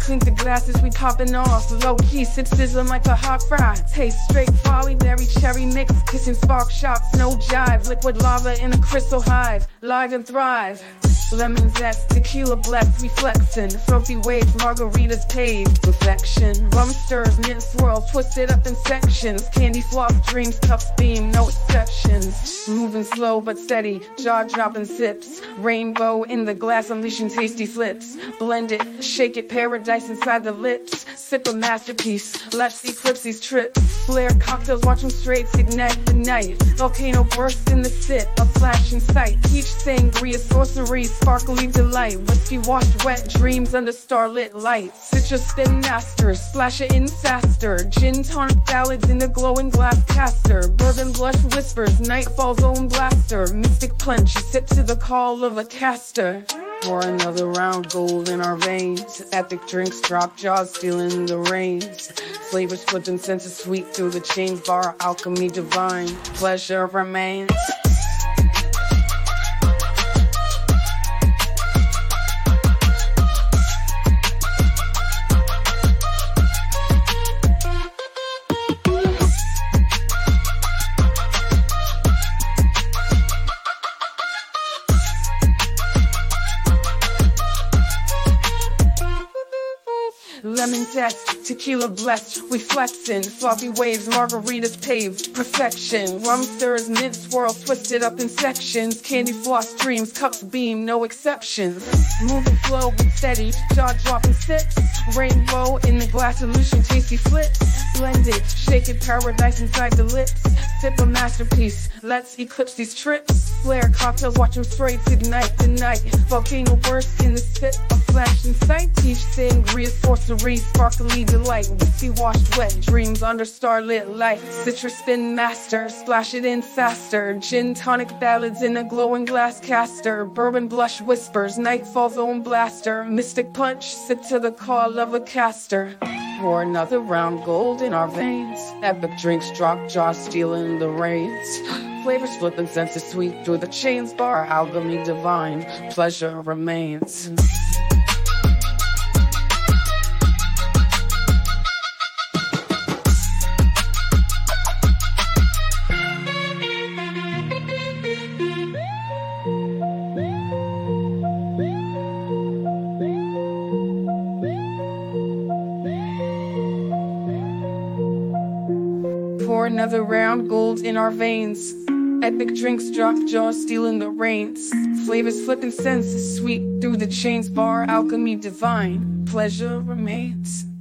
Clink the glasses, we popping off. Low key, sip sizzling like a hot fry. Taste straight folly, berry cherry mix. Kissing spark shots, no jive. Liquid lava in a crystal hive. Live and thrive. Lemon zest, tequila blessed, reflexing. Filthy waves, margaritas paved. Reflection. Rum stirs, mint swirl, twisted up in sections. Candy floss, dreams, cups beam, no exceptions. Moving slow but steady, jaw dropping sips. Rainbow in the glass, unleashing tasty flips. Blend it, shake it, paradise inside the lips. Sip a masterpiece, let's eclipse these trips. Flare cocktails, watch them straight, ignite the night. Volcano burst in the sip, a flashing sight. Each sangria, sorcery, sparkly delight. Whiskey washed wet dreams under starlit light. Citrus spin master, splash it in faster. Gin tonic ballads in a glowing glass caster. Bourbon blush whispers, nightfall's own blaster. Mystic punch, you sip to the call of a caster. Pour another round, gold in our veins. Epic drinks, drop jaws, stealing the reins. Flavors them senses sweet through the chains bar. Alchemy divine, pleasure remains. Lemon zest, tequila blessed, we flexing. Sloppy waves, margaritas paved, perfection. Rum stirs, mint swirl, twisted up in sections. Candy floss dreams, cups beam, no exceptions. Moving slow but steady, jaw dropping sips. Rainbow in the glass, illusion, tasty flips. Blended, shaken paradise inside the lips. Sip a masterpiece, let's eclipse these trips. Flare cocktails, watch them sprays ignite the night. Volcano burst in the spit, a flash in sight. Teach sangria, sorcery, sparkly delight. Whiskey washed wet, dreams under starlit light. Citrus spin master, splash it in faster. Gin tonic ballads in a glowing glass caster. Bourbon blush whispers, nightfall's own blaster. Mystic punch, sip to the call of a caster. Pour another round, gold in our veins. Epic drinks, drop jaws, stealing the reins. Flavors flipping, senses sweet through the chains bar. Alchemy divine, pleasure remains. Pour another round, gold in our veins. Epic drinks, drop jaws, stealing the reins. Flavors flipping senses, sweet through the chains bar. Alchemy divine, pleasure remains.